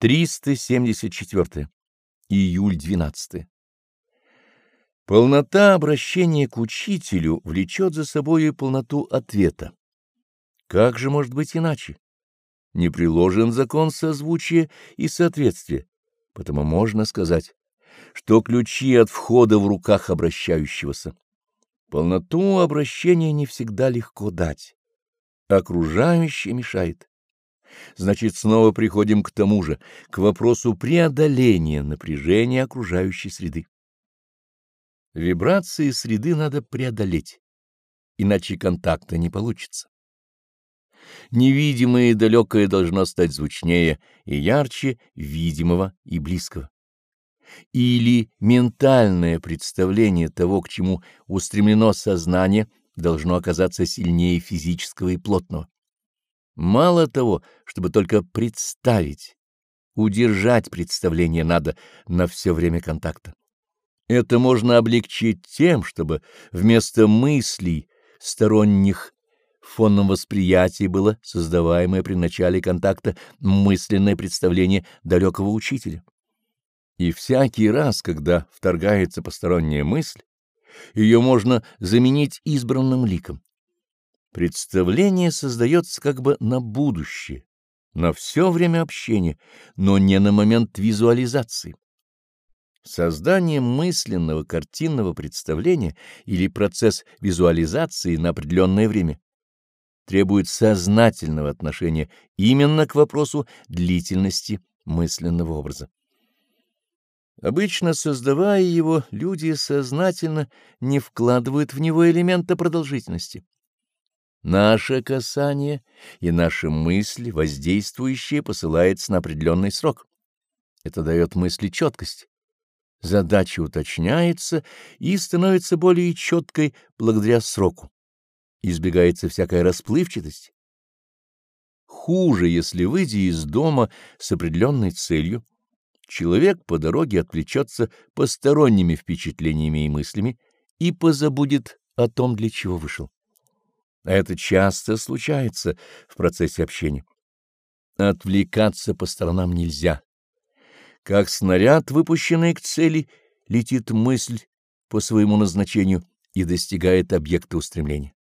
374. Июль 12. Полнота обращения к учителю влечет за собой и полноту ответа. Как же может быть иначе? Не приложен закон созвучия и соответствия, потому можно сказать, что ключи от входа в руках обращающегося. Полноту обращения не всегда легко дать. Окружающее мешает. Значит, снова приходим к тому же, к вопросу преодоления напряжения окружающей среды. Вибрации среды надо преодолеть, иначе контакта не получится. Невидимое и далекое должно стать звучнее и ярче видимого и близкого. Или ментальное представление того, к чему устремлено сознание, должно оказаться сильнее физического и плотного. Мало того, чтобы только представить, удержать представление надо на все время контакта. Это можно облегчить тем, чтобы вместо мыслей сторонних в фонном восприятии было создаваемое при начале контакта мысленное представление далекого учителя. И всякий раз, когда вторгается посторонняя мысль, ее можно заменить избранным ликом. Представление создается как бы на будущее, на все время общения, но не на момент визуализации. Создание мысленного картинного представления или процесс визуализации на определенное время требует сознательного отношения именно к вопросу длительности мысленного образа. Обычно, создавая его, люди сознательно не вкладывают в него элемента продолжительности. Наше касание и наши мысли, воздействующие, посылается на определенный срок. Это дает мысли четкость. Задача уточняется и становится более четкой благодаря сроку. Избегается всякая расплывчатость. Хуже, если, выйдя из дома с определенной целью, человек по дороге отвлечется посторонними впечатлениями и мыслями и позабудет о том, для чего вышел. А это часто случается в процессе общения. Отвлекаться по сторонам нельзя. Как снаряд, выпущенный к цели, летит мысль по своему назначению и достигает объекта устремления.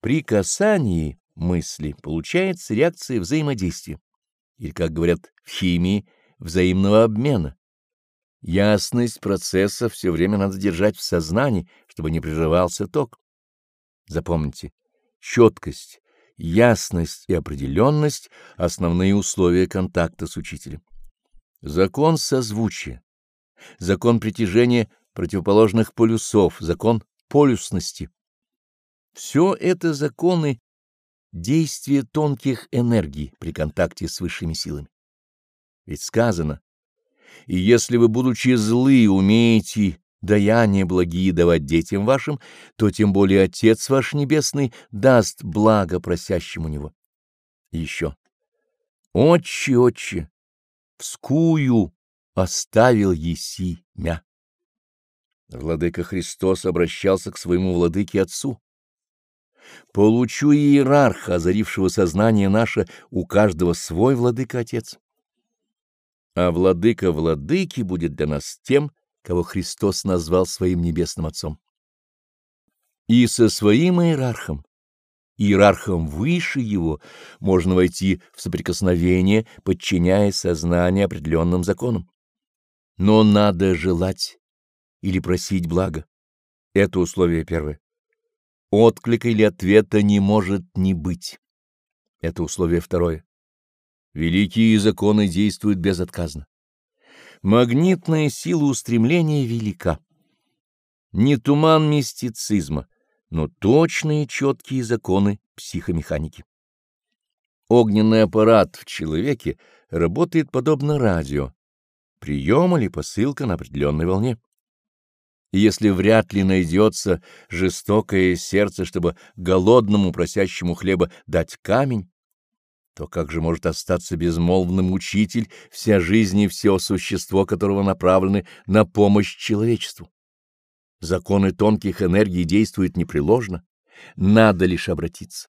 При касании мысли получается реакция взаимодействия, или, как говорят в химии, взаимного обмена. Ясность процесса все время надо держать в сознании, чтобы не прерывался ток. Запомните, четкость, ясность и определенность — основные условия контакта с учителем. Закон созвучия, закон притяжения противоположных полюсов, закон полюсности. Все это законы действия тонких энергий при контакте с высшими силами. Ведь сказано, и если вы, будучи злы, умеете даяния благие давать детям вашим, то тем более Отец ваш Небесный даст благо просящему Него. еще. Отче, отче, вскую оставил еси мя. Владыка Христос обращался к своему владыке Отцу. Получу иерарха, озарившего сознание наше, у каждого свой владыка Отец. А владыка владыки будет для нас тем, кого Христос назвал своим небесным Отцом. И со своим иерархом, иерархом выше его, можно войти в соприкосновение, подчиняя сознание определенным законам. Но надо желать или просить блага. Это условие первое. Отклика или ответа не может не быть. Это условие второе. Великие законы действуют безотказно магнитная сила устремления велика. Не туман мистицизма, но точные четкие законы психомеханики. Огненный аппарат в человеке работает подобно радио, прием или посылка на определенной волне. И если вряд ли найдется жестокое сердце, чтобы голодному просящему хлеба дать камень, то как же может остаться безмолвным учитель, вся жизнь и все существо которого направлены на помощь человечеству? Законы тонких энергий действуют непреложно, надо лишь обратиться.